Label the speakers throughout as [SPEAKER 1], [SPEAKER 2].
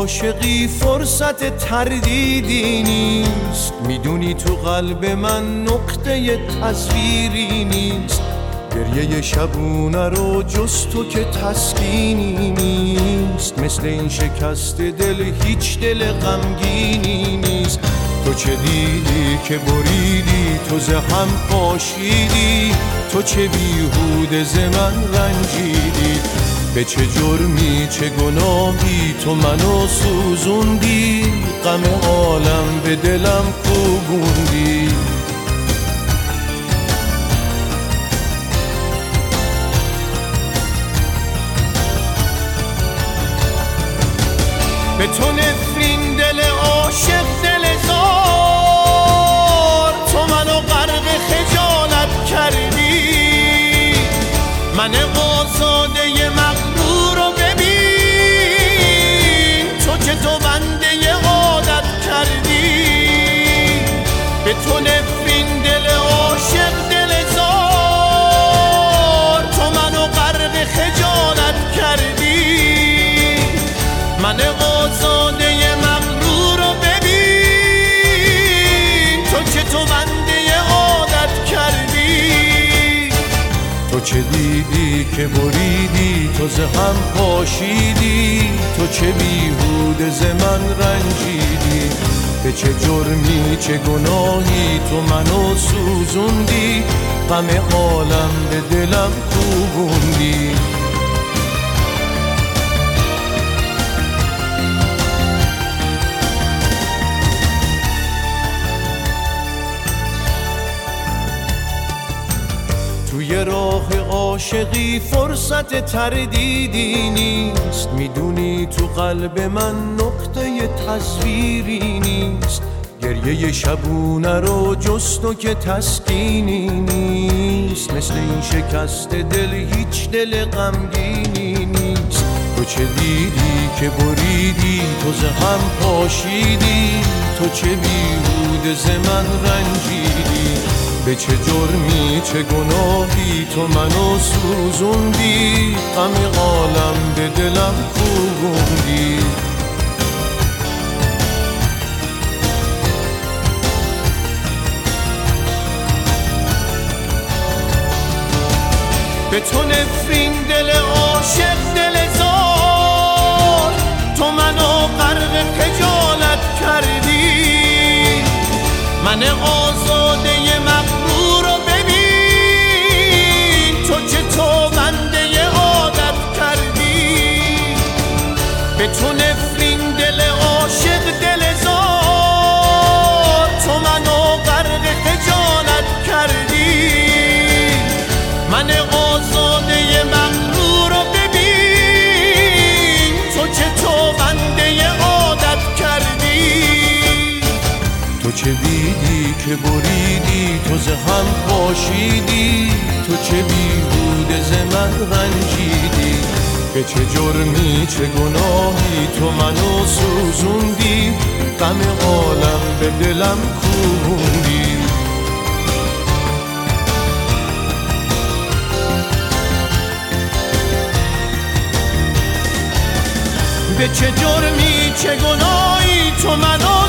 [SPEAKER 1] عاشقی فرصت تردیدی نیست. می‌دونی تو قلب من نقطه تصویری نیست. گریه شبونه رو جز تو که تسکینی نیست. مثل این شکست دل هیچ دل غمگینی نیست. تو چه دیدی که بریدی؟ تو زهم پاشیدی. تو چه بیهوده ز من رنجیدی؟ به چه جرمی چه گناهی تو منو سوزوندی؟ غم عالم به دلم کوبوندی. به تو نفرین چه دیدی که بریدی؟ تو زهم پاشیدی. تو چه بیهوده ز من رنجیدی؟ به چه جرمی چه گناهی تو منو سوزوندی؟ غم عالم به دلم کوبوندی. عاشقی فرصت تردیدی نیست. می‌دونی تو قلب من نقطه تصویری نیست. گریه شبونه رو جز تو که تسکینی نیست. مثل این شکست دل هیچ دل غمگینی نیست. تو چه دیدی که بریدی؟ تو زهم پاشیدی. تو چه بیهوده ز من رنجیدی؟ به چه جرمی چه گناهی تو منو سوزوندی؟ غم عالم به دلم کوبوندی. به تو نفرین دل عاشق دل زار تو منو غرق خجالت کردی. من آزاده که بریدی؟ تو زهم پاشیدی؟ تو چه بیهوده ز من رنجیدی؟ به چه جرمی؟ چه گناهی؟ تو منو سوزوندی؟ غم عالم به دلم کوبوندی؟ به چه جرمی؟ چه گناهی؟ تو منو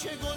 [SPEAKER 1] trzeciego